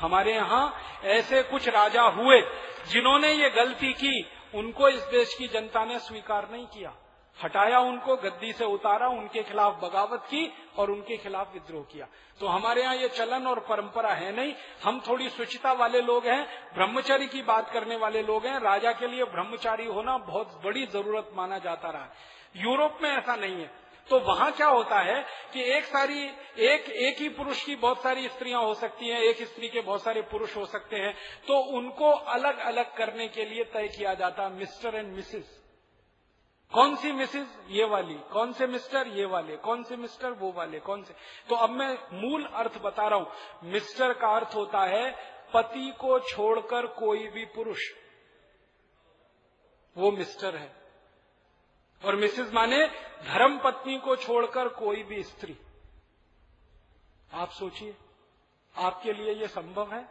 हमारे यहाँ ऐसे कुछ राजा हुए जिन्होंने ये गलती की, उनको इस देश की जनता ने स्वीकार नहीं किया। हटाया उनको, गद्दी से उतारा, उनके खिलाफ बगावत की और उनके खिलाफ विद्रोह किया। तो हमारे यहाँ ये चलन और परंपरा है नहीं। हम थोड़ी स्वच्छता वाले लोग हैं, ब्रह्मचारी की बात करने वाले लोग हैं। राजा के लिए ब्रह्मचारी होना बहुत बड़ी ज़रूरत माना जाता रहा। यूरोप में ऐसा नहीं है। तो वहाँ क्या होता है कि एक सारी, एक एक ही पुरुष की बहुत सारी स्त्रियाँ हो सकती हैं, एक स्त्री के बहुत सारे पुरुष हो सकते हैं। तो उनको अलग अलग करने के लिए तय किया जाता मिस्टर एंड मिसिस। कौन सी मिसिस ये वाली, कौन से मिस्टर ये वाले, कौन से मिस्टर वो वाले, कौन से? तो अब मैं मूल अर्थ बता रहा हूँ। मिस्टर का अर्थ होता है पति को छोड़कर कोई भी पुरुष। वो मिस्टर है। और मिसिस माने धर्म पत्नी को छोड़कर कोई भी स्त्री। आप सोचिए, आपके लिए ये संभव है?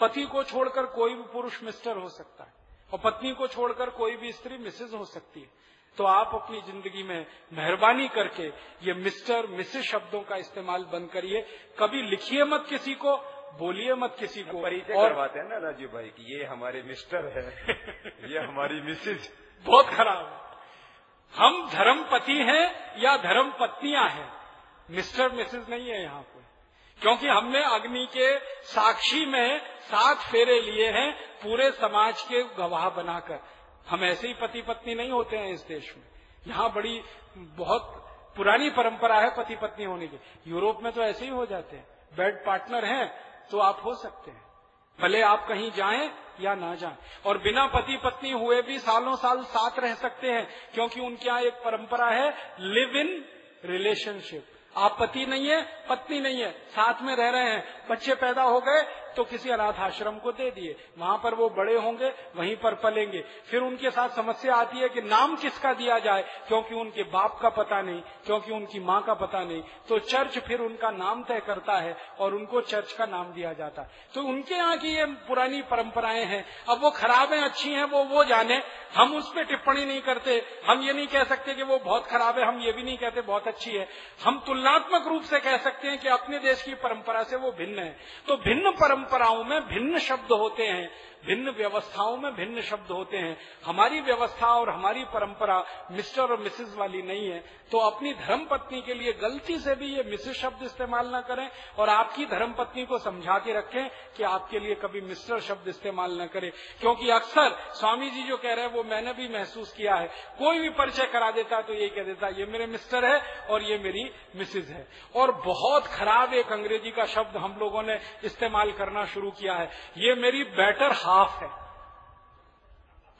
पति को छोड़कर कोई भी पुरुष मिस्टर हो सकता है। और पत्नी को छोड़कर कोई भी स्त्री मिसेज हो सकती है। तो आप अपनी ज़िंदगी में मेहरबानी करके ये मिस्टर मिसेस शब्दों का इस्तेमाल बंद करिए। कभी लिखिए मत किसी को बोलिए मत किसी को। परिचय और करवाते हैं ना राजीव भाई की ये हमारे मिस्टर है ये हमारी मिसेज बहुत खराब है। हम धर्म पति हैं या धर्म पत्नियाँ हैं? मिस्टर मिसेज नहीं है यहाँ कोई। क्योंकि हमने अग्नि के साक्षी में सात फेरे लिए हैं पूरे समाज के गवाह बनाकर। हम ऐसे ही पति पत्नी नहीं होते हैं इस देश में। यहाँ बड़ी, बहुत पुरानी परंपरा है पति पत्नी होने की। यूरोप में तो ऐसे ही हो जाते हैं। बेड पार्टनर हैं तो आप हो सकते हैं। भले आप कहीं जाएँ या ना जाएँ। और बिना पति पत्नी हुए भी सालों साल साथ रह सकते हैं, क्योंकि उनके यहाँ एक परंपरा है लिव इन रिलेशनशिप आप पति नहीं है, पत्नी नहीं है, साथ में रह रहे हैं। बच्चे पैदा हो गए तो किसी अनाथ आश्रम को दे दिए। वहाँ पर वो बड़े होंगे, वहीं पर पलेंगे। फिर उनके साथ समस्या आती है कि नाम किसका दिया जाए, क्योंकि उनके बाप का पता नहीं, क्योंकि उनकी माँ का पता नहीं। तो चर्च फिर उनका नाम तय करता है और उनको चर्च का नाम दिया जाता। है तो उनके यहाँ की ये पुरानी परंपराएँ हैं। अब वो खराब है अच्छी हैं, वो वो जाने। हम उस पर टिप्पणी नहीं करते। हम ये नहीं कह सकते कि वो बहुत खराब है, हम ये भी नहीं कहते बहुत अच्छी है। हम तुलनात्मक रूप से कह सकते हैं कि अपने देश की परंपरा से वो भिन्न है। तो भिन्न परंपरा परंपराओं में भिन्न शब्द होते हैं। भिन्न व्यवस्थाओं में भिन्न शब्द होते हैं। हमारी व्यवस्था और हमारी परंपरा मिस्टर और मिसेस वाली नहीं है। तो अपनी धर्म पत्नी के लिए गलती से भी ये मिसेस शब्द इस्तेमाल न करें और आपकी धर्म पत्नी को समझा के रखें कि आपके लिए कभी मिस्टर शब्द इस्तेमाल न करें। क्योंकि अक्सर स्वामी जी जो कह रहे हैं, वो मैंने भी महसूस किया है। कोई भी परिचय करा देता है तो ये कह देता ये मेरे मिस्टर है और ये मेरी मिसेज है। और बहुत खराब एक अंग्रेज़ी का शब्द हम लोगों ने इस्तेमाल करना शुरू किया है। ये मेरी बेटर है।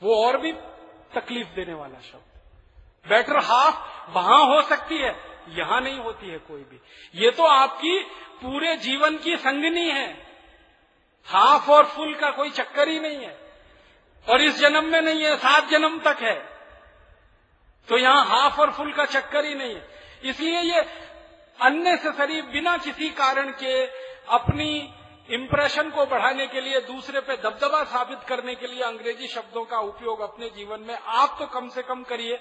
वो और भी तकलीफ़ देने वाला शब्द। बेटर हाफ़ वहाँ हो सकती है, यहाँ नहीं होती है कोई भी। ये तो आपकी पूरे जीवन की संगनी है। हाफ़ और फुल का कोई चक्कर ही नहीं है। और इस जन्म में नहीं है, सात जन्म तक है। तो यहाँ हाफ़ और फुल का चक्कर ही नहीं है। इसलिए ये अननेसेसरी बिना किसी कारण के अपनी इंप्रेशन को बढ़ाने के लिए दूसरे पे दबदबा साबित करने के लिए अंग्रेज़ी शब्दों का उपयोग अपने जीवन में आप तो कम से कम करिए।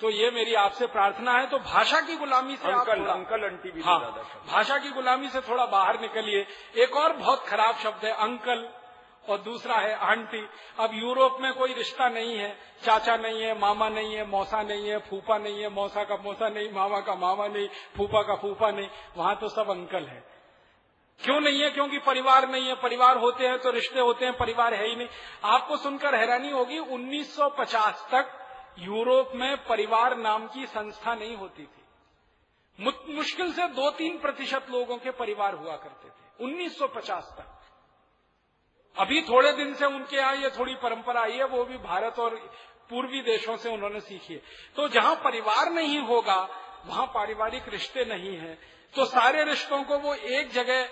तो ये मेरी आपसे प्रार्थना है। तो भाषा की गुलामी से अंकल आप अंकल अंटी भी हाँ, भाषा की गुलामी से थोड़ा बाहर निकलिए। एक और बहुत खराब शब्द है अंकल और दूसरा है आंटी। अब यूरोप में कोई रिश्ता नहीं है। चाचा नहीं है मामा नहीं है मौसा नहीं है फूफा नहीं है मौसा का मौसा नहीं मामा का मामा नहीं फूफा का फूफा नहीं। वहाँ तो सब अंकल है। क्यों नहीं है? क्योंकि परिवार नहीं है। परिवार होते हैं तो रिश्ते होते हैं, परिवार है ही नहीं। आपको सुनकर हैरानी होगी 1950 तक यूरोप में परिवार नाम की संस्था नहीं होती थी। मुश्किल से दो तीन प्रतिशत लोगों के परिवार हुआ करते थे 1950 तक। अभी थोड़े दिन से उनके यहाँ ये थोड़ी परंपरा आई है, वो भी भारत और पूर्वी देशों से उन्होंने सीखी है। तो जहाँ परिवार नहीं होगा, वहाँ पारिवारिक रिश्ते नहीं है। तो सारे रिश्तों को वो एक जगह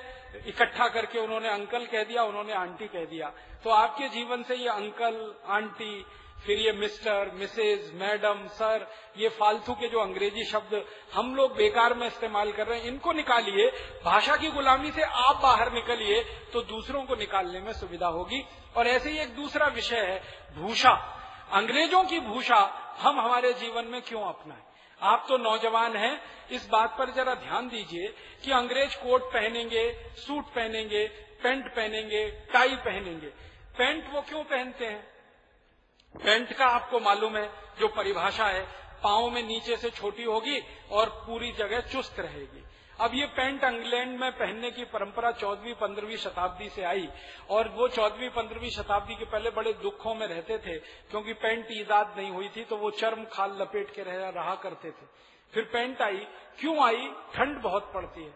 इकट्ठा करके उन्होंने अंकल कह दिया, उन्होंने आंटी कह दिया। तो आपके जीवन से ये अंकल, आंटी, फिर ये मिस्टर मिसेज मैडम, सर, ये फालतू के जो अंग्रेज़ी शब्द हम लोग बेकार में इस्तेमाल कर रहे हैं, इनको निकालिए। भाषा की गुलामी से आप बाहर निकलिए तो दूसरों को निकालने में सुविधा होगी। और ऐसे ही एक दूसरा विषय है, भूषा। अंग्रेज़ों की भूषा हम हमारे जीवन में क्यों अपनाएँ? आप तो नौजवान हैं, इस बात पर जरा ध्यान दीजिए कि अंग्रेज़ कोट पहनेंगे, सूट पहनेंगे, पेंट पहनेंगे, टाई पहनेंगे। पेंट वो क्यों पहनते हैं? पेंट का आपको मालूम है, जो परिभाषा है पाओ में नीचे से छोटी होगी और पूरी जगह चुस्त रहेगी। अब ये पेंट इंग्लैंड में पहनने की परंपरा चौदहवीं पंद्रहवीं शताब्दी से आई और वो चौदहवीं पंद्रहवीं शताब्दी के पहले बड़े दुखों में रहते थे क्योंकि पेंट ईजाद नहीं हुई थी तो वो चर्म खाल लपेट के रह, रहा करते थे। फिर पेंट आई। क्यों आई? ठंड बहुत पड़ती है।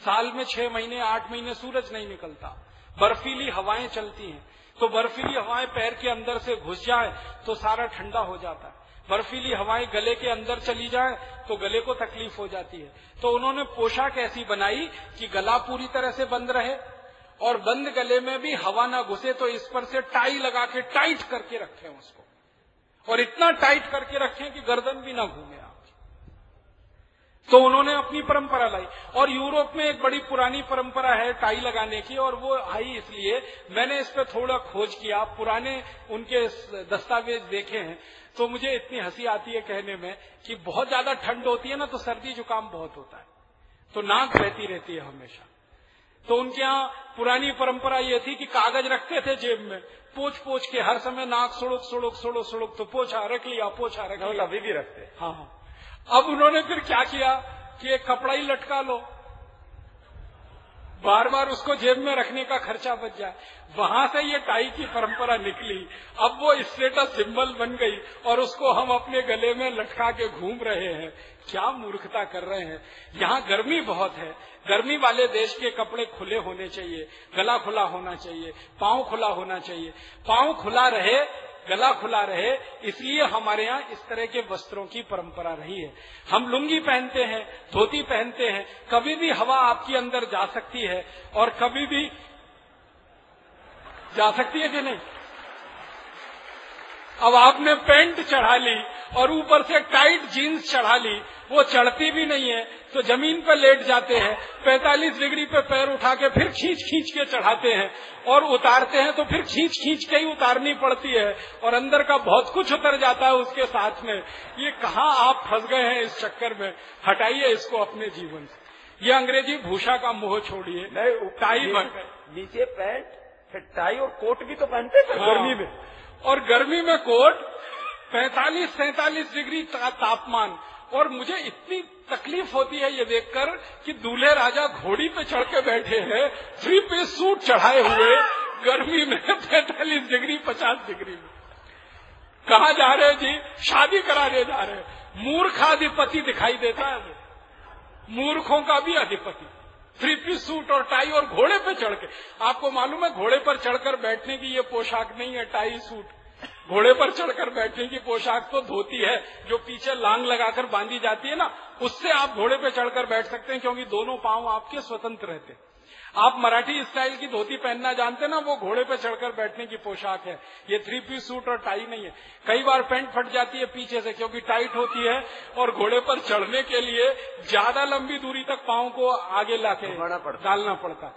साल में छह महीने आठ महीने सूरज नहीं निकलता। बर्फीली हवाएँ चलती हैं। तो बर्फीली हवाएँ पैर के अंदर से घुस जाए तो सारा ठंडा हो जाता है। बर्फीली हवाएँ गले के अंदर चली जाए तो गले को तकलीफ़ हो जाती है। तो उन्होंने पोशाक ऐसी बनाई कि गला पूरी तरह से बंद रहे, और बंद गले में भी हवा ना घुसे तो इस पर से टाई लगा के टाइट करके रखें उसको। और इतना टाइट करके रखें कि गर्दन भी ना घूमे आप तो उन्होंने अपनी परंपरा लाई। और यूरोप में एक बड़ी पुरानी परंपरा है टाई लगाने की, और वो आई इसलिए मैंने इस पर थोड़ा खोज किया। पुराने उनके दस्तावेज़ देखे हैं। तो मुझे इतनी हँसी आती है कहने में कि बहुत ज़्यादा ठंड होती है ना तो सर्दी जुकाम बहुत होता है। तो नाक बहती रहती है हमेशा। तो उनके यहाँ पुरानी परंपरा ये थी कि कागज़ रखते थे जेब में पोछ पोछ के हर समय नाक सुड़ुक सुड़ुक सुड़ुक सुड़ुक तो पोछा रख लिया पोछा रख लिया। अभी भी रखते हाँ हाँ। अब उन्होंने फिर क्या किया कि एक कपड़ा ही लटका लो। बार बार उसको जेब में रखने का खर्चा बच जाए। वहाँ से ये टाई की परंपरा निकली। अब वो स्टेटस सिंबल बन गई और उसको हम अपने गले में लटका के घूम रहे हैं। क्या मूर्खता कर रहे हैं। यहाँ गर्मी बहुत है। गर्मी वाले देश के कपड़े खुले होने चाहिए, गला खुला होना चाहिए, पाँव खुला होना चाहिए। पाँव खुला रहे गला खुला रहे, इसलिए हमारे यहाँ इस तरह के वस्त्रों की परंपरा रही है। हम लुंगी पहनते हैं, धोती पहनते हैं, कभी भी हवा आपके अंदर जा सकती है, और कभी भी जा सकती है कि नहीं? अब आपने पेंट चढ़ा ली, और ऊपर से टाइट जीन्स चढ़ा ली वो चढ़ती भी नहीं है तो ज़मीन पर लेट जाते हैं 45 डिग्री पे पैर उठा के फिर खींच खींच के चढ़ाते हैं और उतारते हैं तो फिर खींच खींच के ही उतारनी पड़ती है और अंदर का बहुत कुछ उतर जाता है उसके साथ में। ये कहा आप फंस गए हैं इस चक्कर में? हटाइए इसको अपने जीवन से। ये अंग्रेज़ी भूषा का मोह छोड़िए। टाई नीचे पैंट फिर टाई और कोट भी तो पहनते थे हाँ। गर्मी में और गर्मी में कोट पैंतालीस सैतालीस डिग्री तापमान। और मुझे इतनी तकलीफ़ होती है ये देखकर कि दूल्हे राजा घोड़ी पे चढ़ के बैठे हैं थ्री पीस सूट चढ़ाए हुए, गर्मी में पैंतालीस डिग्री, पचास डिग्री में। कहा जा रहे जी? शादी कराने जा रहे हैं। मूर्खाधिपति दिखाई देता है मूर्खों का भी अधिपति। थ्री पीस सूट और टाई और घोड़े पे चढ़ के। आपको मालूम है, घोड़े पर चढ़कर बैठने की ये पोशाक नहीं है, टाई सूट। घोड़े पर चढ़कर बैठने की पोशाक तो धोती है जो पीछे लांग लगाकर बांधी जाती है ना उससे आप घोड़े पे चढ़कर बैठ सकते हैं क्योंकि दोनों पाँव आपके स्वतंत्र रहते हैं। आप मराठी स्टाइल की धोती पहनना जानते ना वो घोड़े पे चढ़कर बैठने की पोशाक है। ये थ्री पीस सूट और टाई नहीं है। कई बार पैंट फट जाती है पीछे से क्योंकि टाइट होती है और घोड़े पर चढ़ने के लिए ज़्यादा लंबी दूरी तक पाओ को आगे लाके डालना पड़ता है।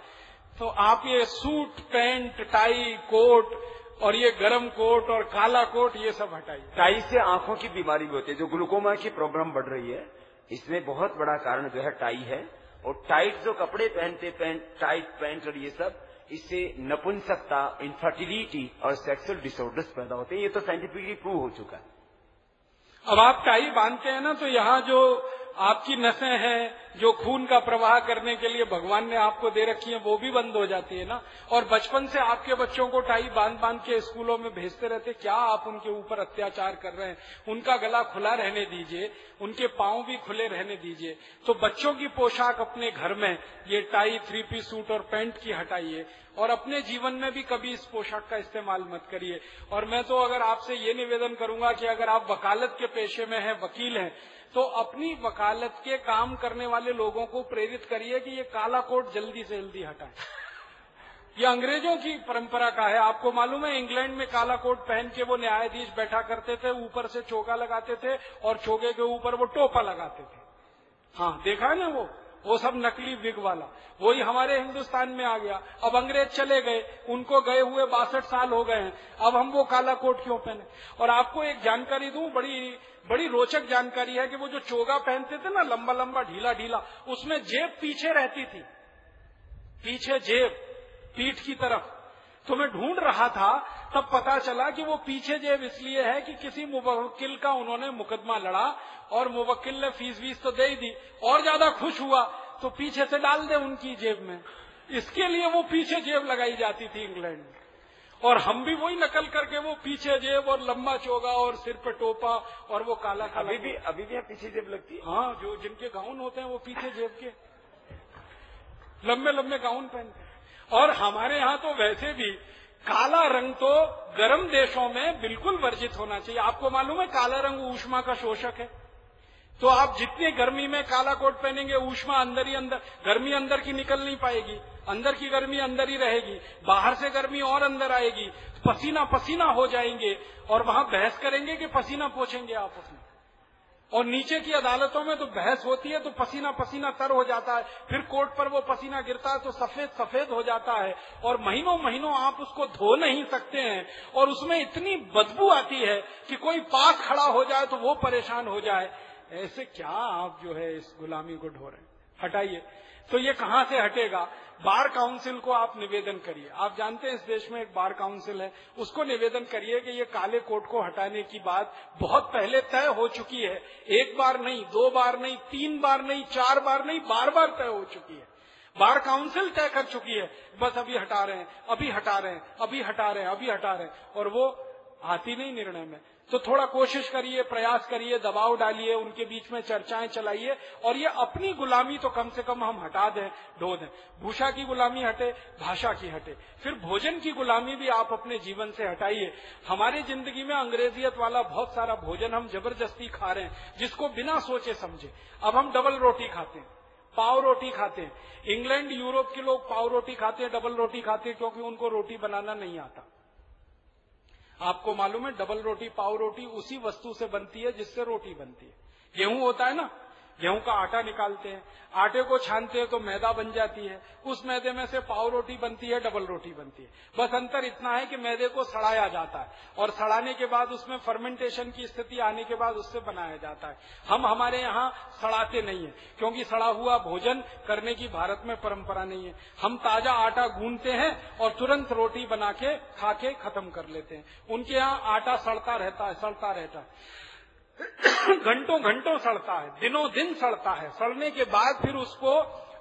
तो आप ये सूट पैंट टाई कोट और ये गर्म कोट और काला कोट ये सब हटाइए। टाई से आँखों की बीमारी भी होती है। जो ग्लूकोमा की प्रॉब्लम बढ़ रही है इसमें बहुत बड़ा कारण जो है टाई है। और टाइट जो कपड़े पहनते पैंट टाइट पैंट और ये सब इससे नपुंसकता इनफर्टिलिटी और सेक्सुअल डिसऑर्डर्स पैदा होते हैं। ये तो साइंटिफिकली प्रूव हो चुका है। अब आप टाई बांधते हैं ना तो यहाँ जो आपकी नसें हैं जो खून का प्रवाह करने के लिए भगवान ने आपको दे रखी है, वो भी बंद हो जाती है ना? और बचपन से आपके बच्चों को टाई बाँध बाँध के स्कूलों में भेजते रहते, क्या आप उनके ऊपर अत्याचार कर रहे हैं? उनका गला खुला रहने दीजिए, उनके पाँव भी खुले रहने दीजिए। तो बच्चों की पोशाक अपने घर में, ये टाई थ्री पीस सूट और पैंट की हटाइए, और अपने जीवन में भी कभी इस पोशाक का इस्तेमाल मत करिए। और मैं तो अगर आपसे ये निवेदन करूँगा कि अगर आप वकालत के पेशे में हैं, वकील हैं तो अपनी वकालत के काम करने वाले लोगों को प्रेरित करिए कि ये काला कोट जल्दी से जल्दी हटाएँ। ये अंग्रेज़ों की परंपरा का है। आपको मालूम है, इंग्लैंड में काला कोट पहन के वो न्यायाधीश बैठा करते थे, ऊपर से चोगा लगाते थे और चोगे के ऊपर वो टोपा लगाते थे। हाँ देखा है ना वो? वो सब नकली विग वाला। वही हमारे हिंदुस्तान में आ गया। अब अंग्रेज़ चले गए। उनको गए हुए बासठ साल हो गए हैं। अब हम वो काला कोट क्यों पहने? और आपको एक जानकारी दू, बड़ी बड़ी रोचक जानकारी है कि वो जो चोगा पहनते थे ना, लंबा लंबा, ढीला ढीला, उसमें जेब पीछे रहती थी। पीछे जेब, पीठ की तरफ़। तो मैं ढूंढ रहा था, तब पता चला कि वो पीछे जेब इसलिए है कि किसी मुवक्किल का उन्होंने मुकदमा लड़ा और मुवक्किल ने फ़ीस वीस तो दे ही दी। और ज़्यादा खुश हुआ तो पीछे से डाल दे उनकी जेब में। इसके लिए वो पीछे जेब लगाई जाती थी इंग्लैंड में। और हम भी वही नकल करके वो पीछे जेब और लंबा चोगा और सिर पे टोपा और वो काला काला अभी भी अभी भी पीछे जेब लगती है? हाँ जो जिनके गाउन होते हैं वो पीछे जेब के। लंबे लंबे गाउन पहनते हैं। और हमारे यहाँ तो वैसे भी काला रंग तो गर्म देशों में बिल्कुल वर्जित होना चाहिए। आपको मालूम है काला रंग ऊष्मा का शोषक है? तो आप जितनी गर्मी में काला कोट पहनेंगे ऊष्मा अंदर ही अंदर गर्मी अंदर की निकल नहीं पाएगी। अंदर की गर्मी अंदर ही रहेगी, बाहर से गर्मी और अंदर आएगी, पसीना पसीना हो जाएँगे और वहाँ बहस करेंगे कि पसीना पोछेंगे आपस में। और नीचे की अदालतों में तो बहस होती है तो पसीना पसीना तर हो जाता है, फिर कोर्ट पर वो पसीना गिरता है तो सफ़ेद सफ़ेद हो जाता है। और महीनों महीनों आप उसको धो नहीं सकते हैं और उसमें इतनी बदबू आती है कि कोई पास खड़ा हो जाए तो वो परेशान हो जाए। ऐसे क्या आप जो है इस गुलामी को ढो रहे हटाइए। तो ये कहाँ से हटेगा? बार काउंसिल को आप निवेदन करिए। आप जानते हैं इस देश में एक बार काउंसिल है। उसको निवेदन करिए कि ये काले कोट को हटाने की बात बहुत पहले तय हो चुकी है। एक बार नहीं, दो बार नहीं, तीन बार नहीं, चार बार नहीं, बार बार तय हो चुकी है। बार काउंसिल तय कर चुकी है। बस अभी हटा रहे हैं, अभी हटा रहे हैं, अभी हटा रहे हैं, अभी हटा रहे हैं। और वो आती नहीं निर्णय में। तो थोड़ा कोशिश करिए, प्रयास करिए, दबाव डालिए, उनके बीच में चर्चाएँ चलाइए, और ये अपनी गुलामी तो कम से कम हम हटा दें, ढो दें। भूषा की गुलामी हटे, भाषा की हटे। फिर भोजन की गुलामी भी आप अपने जीवन से हटाइए। हमारी ज़िंदगी में अंग्रेजियत वाला बहुत सारा भोजन हम ज़बरदस्ती खा रहे हैं, जिसको बिना सोचे समझे। अब हम डबल रोटी खाते हैं, पाव रोटी खाते हैं। इंग्लैंड, यूरोप के लोग पाव रोटी खाते हैं, डबल रोटी खाते हैं, क्योंकि उनको रोटी बनाना नहीं आता। आपको मालूम है, डबल रोटी, पाव रोटी उसी वस्तु से बनती है जिससे रोटी बनती है। गेहूँ होता है ना गेहूँ का आटा निकालते हैं। आटे को छानते हैं तो मैदा बन जाती है। उस मैदे में से पाव रोटी बनती है, डबल रोटी बनती है। बस अंतर इतना है कि मैदे को सड़ाया जाता है और सड़ाने के बाद उसमें फर्मेंटेशन की स्थिति आने के बाद उससे बनाया जाता है। हम हमारे यहाँ सड़ाते नहीं है, क्योंकि सड़ा हुआ भोजन करने की भारत में परंपरा नहीं है। हम ताज़ा आटा गूंदते हैं और तुरंत रोटी बना के खा के खत्म कर लेते हैं। उनके यहाँ आटा सड़ता रहता है, सड़ता रहता है। घंटों घंटों सड़ता है, दिनों दिन सड़ता है। सड़ने के बाद फिर उसको,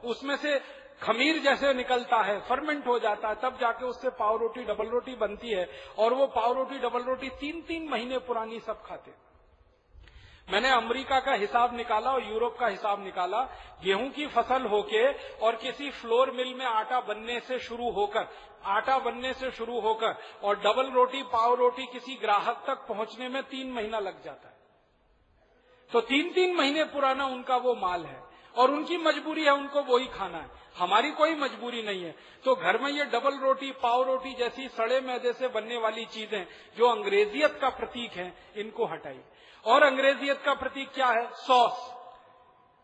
उसमें से खमीर जैसे निकलता है फर्मेंट हो जाता है, तब जाके उससे पाव रोटी डबल रोटी बनती है और वो पाव रोटी डबल रोटी तीन तीन महीने पुरानी सब खाते मैंने अमेरिका का हिसाब निकाला और यूरोप का हिसाब निकाला। गेहूँ की फ़सल होके और किसी फ्लोर मिल में आटा बनने से शुरू होकर, आटा बनने से शुरू होकर और डबल रोटी, पाव रोटी किसी ग्राहक तक पहुँचने में तीन महीना लग जाता है। तो तीन तीन महीने पुराना उनका वो माल है और उनकी मजबूरी है, उनको वही खाना है। हमारी कोई मजबूरी नहीं है। तो घर में ये डबल रोटी, पाव रोटी जैसी सड़े मैदे से बनने वाली चीज़ें जो अंग्रेजियत का प्रतीक है, इनको हटाइए। और अंग्रेजियत का प्रतीक क्या है? सॉस।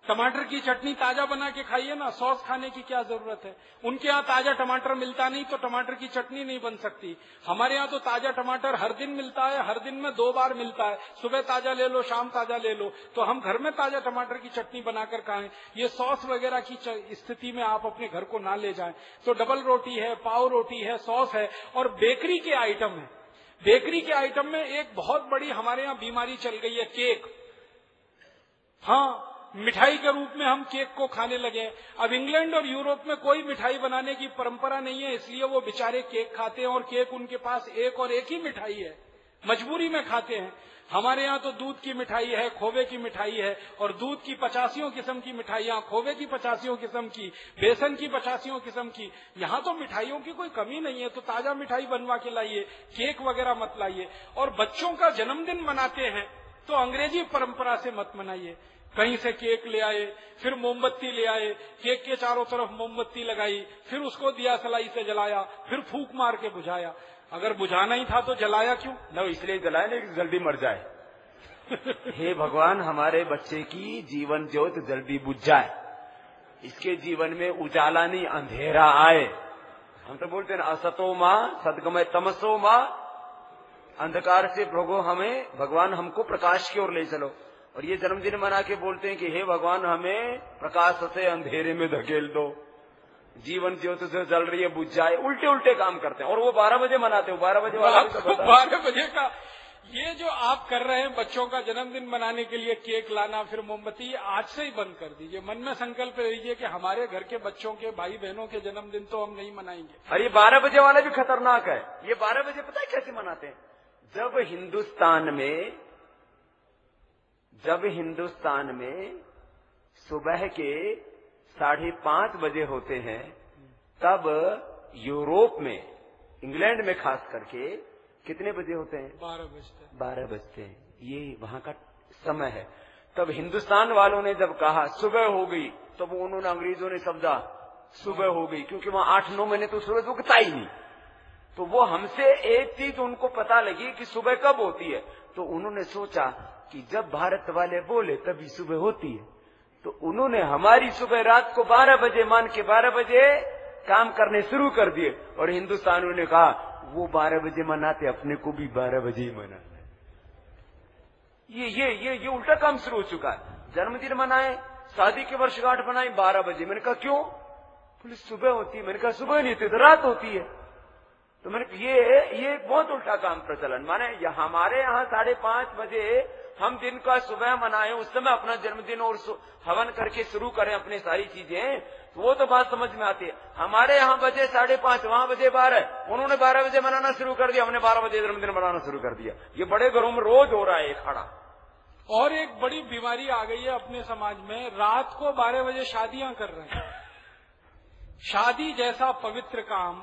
टमाटर की चटनी ताज़ा बना के खाइए ना, सॉस खाने की क्या ज़रूरत है? उनके यहाँ ताज़ा टमाटर मिलता नहीं तो टमाटर की चटनी नहीं बन सकती। हमारे यहाँ तो ताज़ा टमाटर हर दिन मिलता है, हर दिन में दो बार मिलता है। सुबह ताज़ा ले लो, शाम ताज़ा ले लो। तो हम घर में ताज़ा टमाटर की चटनी बनाकर खाएँ। ये सॉस वगैरह की स्थिति में आप अपने घर को ना ले जाए। तो डबल रोटी है, पाव रोटी है, सॉस है, और बेकरी के आइटम है। बेकरी के आइटम में एक बहुत बड़ी हमारे यहाँ बीमारी चल गई है, केक। हाँ मिठाई के रूप में हम केक को खाने लगे। अब इंग्लैंड और यूरोप में कोई मिठाई बनाने की परंपरा नहीं है, इसलिए वो बेचारे केक खाते हैं और केक उनके पास एक और एक ही मिठाई है। मजबूरी में खाते हैं। हमारे यहाँ तो दूध की मिठाई है, खोवे की मिठाई है, और दूध की पचासियों किस्म की मिठाइयाँ खोवे की पचासियों किस्म की, बेसन की पचासियों किस्म की। यहाँ तो मिठाइयों की कोई कमी नहीं है तो ताज़ा मिठाई बनवा के लाइए, केक वगैरह मत लाइए। और बच्चों का जन्मदिन मनाते हैं तो अंग्रेज़ी परंपरा से मत मनाइए। कहीं से केक ले आए फिर मोमबत्ती ले आए केक के चारों तरफ़ मोमबत्ती लगाई फिर उसको दिया सलाई से जलाया फिर फूक मार के बुझाया। अगर बुझाना ही था तो जलाया क्यों? न इसलिए जलाया नहीं जल्दी मर जाए। हे भगवान हमारे बच्चे की जीवन ज्योत जल्दी बुझ जाए। इसके जीवन में उजाला नहीं अंधेरा आए। हम तो बोलते हैं असतो माँ सदगमय तमसो माँ। अंधकार से भोगो हमें भगवान हमको प्रकाश की ओर ले चलो। और ये जन्मदिन मना के बोलते हैं कि हे भगवान हमें प्रकाश से अंधेरे में धकेल दो। जीवन ज्योति से जल रही है बुझ जाए। उल्टे उल्टे काम करते हैं। और वो बारह बजे मनाते हैं। बारह बजे वाला बारह बजे का ये जो आप कर रहे हैं बच्चों का जन्मदिन मनाने के लिए केक लाना फिर मोमबत्ती आज से ही बंद कर दीजिए। मन में संकल्प लीजिए कि हमारे घर के बच्चों के भाई बहनों के जन्मदिन तो हम नहीं मनाएँगे। अरे बारह बजे वाला भी खतरनाक है। ये बारह बजे पता है कैसे मनाते हैं? जब हिंदुस्तान में जब हिंदुस्तान में सुबह के साढ़े पाँच बजे होते हैं तब यूरोप में इंग्लैंड में खास करके कितने बजे होते हैं? बारह बजते हैं। बारह बजते हैं। ये वहाँ का समय है। तब हिंदुस्तान वालों ने जब कहा सुबह हो गई तब तो उन्होंने अंग्रेज़ों ने समझा सुबह हो गई क्योंकि वहाँ आठ नौ महीने तो सूरज उगता ही नहीं। तो वो हमसे एक चीज़ उनको पता लगी कि सुबह कब होती है। तो उन्होंने सोचा कि जब भारत वाले बोले तभी सुबह होती है। तो उन्होंने हमारी सुबह रात को 12 बजे, मान के 12 बजे काम करने शुरू कर दिए और हिंदुस्तानियों ने कहा, वो 12 बजे मनाते, अपने को भी 12 बजे ही मनाना ये ये ये ये उल्टा काम शुरू हो चुका है। जन्मदिन मनाए, शादी की वर्षगांठ बनाए 12 बजे। मैंने कहा, क्यों? पुलिस सुबह होती है। मैंने कहा, सुबह नहीं होती तो रात होती है। तो मैंने ये ये बहुत उल्टा काम प्रचलन। माने हमारे यहाँ साढ़े पाँच बजे हम दिन का सुबह मनाएँ, उस समय अपना जन्मदिन और हवन करके शुरू करें अपनी सारी चीज़ें तो वो तो बात समझ में आती है। हमारे यहाँ बजे साढ़े पाँच, वहाँ बजे बारह, उन्होंने बारह बजे मनाना शुरू कर दिया, हमने बारह बजे जन्मदिन मनाना शुरू कर दिया। ये बड़े घरों में रोज हो रहा है खड़ा। और एक बड़ी बीमारी आ गई है अपने समाज में, रात को बारह बजे शादियाँ कर रहे हैं। शादी जैसा पवित्र काम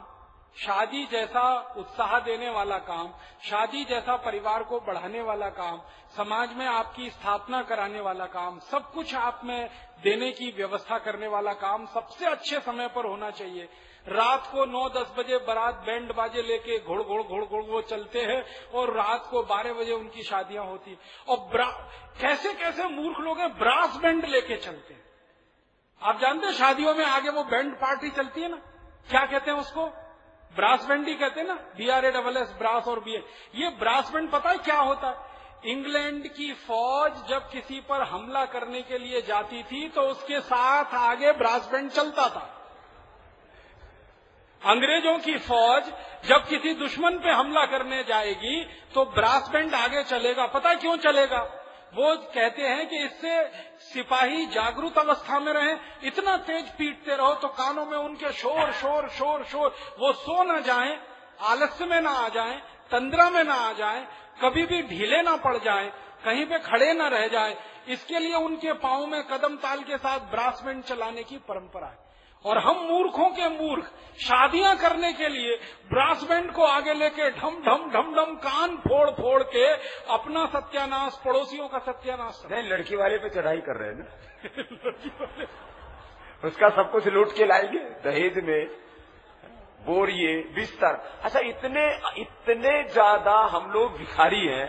शादी जैसा उत्साह देने वाला काम, शादी जैसा परिवार को बढ़ाने वाला काम, समाज में आपकी स्थापना कराने वाला काम, सब कुछ आप में देने की व्यवस्था करने वाला काम सबसे अच्छे समय पर होना चाहिए। रात को 9-10 बजे बारात बैंड बाजे लेके घोड़ घोड़ घोड़ घोड़ वो चलते हैं और रात को 12 बजे उनकी शादियाँ होती और कैसे कैसे मूर्ख लोग हैं, ब्रास बैंड लेके चलते हैं। आप जानते हैं शादियों में आगे वो बैंड पार्टी चलती है ना? क्या कहते हैं उसको? ब्रास बैंड ही कहते हैं ना B R A double S brass और बी ए ये ब्रास बैंड पता है क्या होता है? इंग्लैंड की फौज जब किसी पर हमला करने के लिए जाती थी तो उसके साथ आगे ब्रास बैंड चलता था। अंग्रेज़ों की फौज जब किसी दुश्मन पे हमला करने जाएगी तो ब्रास बैंड आगे चलेगा। पता क्यों चलेगा? वो कहते हैं कि इससे सिपाही जागरूक अवस्था में रहे, इतना तेज पीटते रहो तो कानों में उनके शोर शोर शोर शोर, वो सो न जाए, आलस्य में ना आ जाए, तंद्रा में ना आ जाए, कभी भी ढीले ना पड़ जाए, कहीं पे खड़े न रह जाए, इसके लिए उनके पाओ में कदम ताल के साथ ब्रासमेंट चलाने की परंपरा है। और हम मूर्खों के मूर्ख। शादियाँ करने के लिए ब्रास बैंड को आगे लेके ढम ढम ढम ढम कान फोड़ फोड़ के अपना सत्यानाश पड़ोसियों का सत्यानाश नहीं लड़की वाले पे चढ़ाई कर रहे हैं ना। उसका सब कुछ लूट के लाएँगे। दहेज में बोरिए बिस्तर। अच्छा इतने इतने ज़्यादा हम लोग भिखारी हैं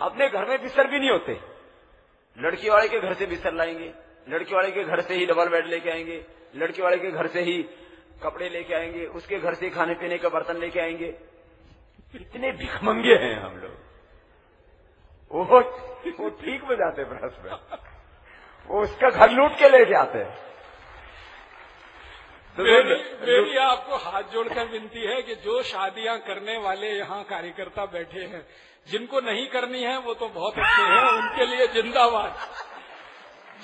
अपने घर में बिस्तर भी नहीं होते। लड़की वाले के घर से बिस्तर लाएँगे लड़की वाले के घर से ही डबल बेड लेके आएँगे। लड़के वाले के घर से ही कपड़े लेके आएँगे उसके घर से खाने पीने का बर्तन लेके आएँगे। इतने भिखमंगे हैं हम लोग। वो वो ठीक बजाते ब्रश में। वो उसका घर लूट के लेके आते हैं। तो मेरी, मेरी आपको हाथ जोड़कर विनती है कि जो शादियाँ करने वाले यहाँ कार्यकर्ता बैठे हैं जिनको नहीं करनी है वो तो बहुत अच्छे हैं उनके लिए जिंदाबाद।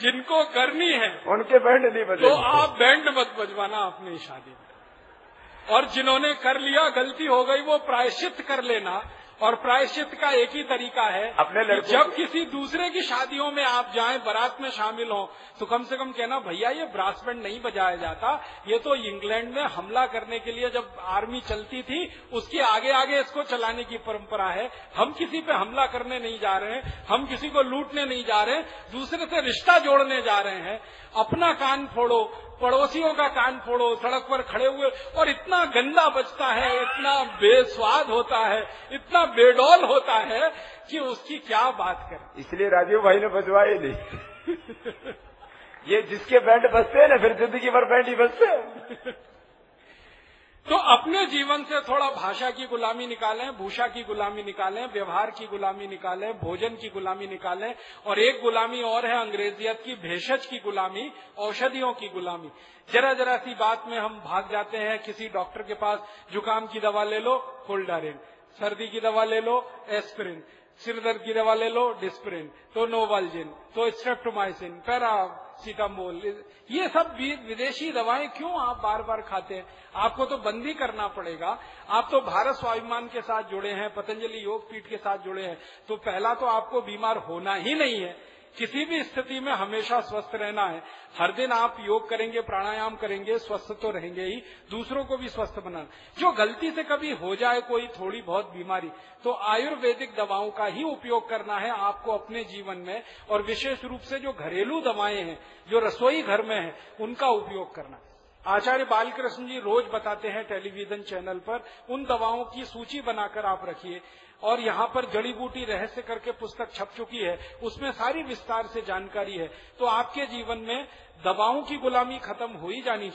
जिनको करनी है उनके बैंड नहीं बजे तो आप बैंड मत बजवाना अपनी शादी में। और जिन्होंने कर लिया गलती हो गई वो प्रायश्चित कर लेना। और प्रायश्चित का एक ही तरीका है अपने लड़कों जब किसी दूसरे की शादियों में आप जाएँ बारात में शामिल हो तो कम से कम कहना भैया ये ब्रास बैंड नहीं बजाया जाता। ये तो इंग्लैंड में हमला करने के लिए जब आर्मी चलती थी उसके आगे आगे इसको चलाने की परंपरा है। हम किसी पे हमला करने नहीं जा रहे हैं हम किसी को लूटने नहीं जा रहे हैं दूसरे से रिश्ता जोड़ने जा रहे हैं। अपना कान फोड़ो पड़ोसियों का कान फोड़ो, सड़क पर खड़े हुए, और इतना गंदा बचता है, इतना बेस्वाद होता है, इतना बेडौल होता है कि उसकी क्या बात करें। इसलिए राजीव भाई ने बजवाए नहीं। ये जिसके बैंड बजते हैं ना, फिर ज़िंदगी भर बैंड ही बजते तो अपने जीवन से थोड़ा भाषा की गुलामी निकालें, भूषा की गुलामी निकालें, व्यवहार की गुलामी निकालें, भोजन की गुलामी निकालें, और एक गुलामी और है अंग्रेजियत की, भेषज की गुलामी, औषधियों की गुलामी। जरा जरा सी बात में हम भाग जाते हैं, किसी डॉक्टर के पास, जुकाम की दवा ले लो कोल्डारिन सर्दी की दवा ले लो, एस्प्रिन। सिर दर्द की दवा ले लो, डिस्प्रिन। तो नोवालजिन। तो स्ट्रेप्टोमाइसिन। पैरा सीटामोल ये सब विदेशी दवाएँ क्यों आप बार बार खाते हैं? आपको तो बंदी करना पड़ेगा। आप तो भारत स्वाभिमान के साथ जुड़े हैं, पतंजलि योग पीठ के साथ जुड़े हैं। तो पहला तो आपको बीमार होना ही नहीं है। किसी भी स्थिति में हमेशा स्वस्थ रहना है। हर दिन आप योग करेंगे, प्राणायाम करेंगे, स्वस्थ तो रहेंगे ही, दूसरों को भी स्वस्थ बनाना। जो गलती से कभी हो जाए कोई थोड़ी बहुत बीमारी तो आयुर्वेदिक दवाओं का ही उपयोग करना है आपको अपने जीवन में, और विशेष रूप से जो घरेलू दवाएँ हैं, जो रसोई घर में है, उनका उपयोग करना। आचार्य बालकृष्ण जी रोज बताते हैं टेलीविज़न चैनल पर, उन दवाओं की सूची बनाकर आप रखिए। और यहाँ पर जड़ी बूटी रहस्य करके पुस्तक छप चुकी है, उसमें सारी विस्तार से जानकारी है। तो आपके जीवन में दवाओं की गुलामी खत्म हो ही जानी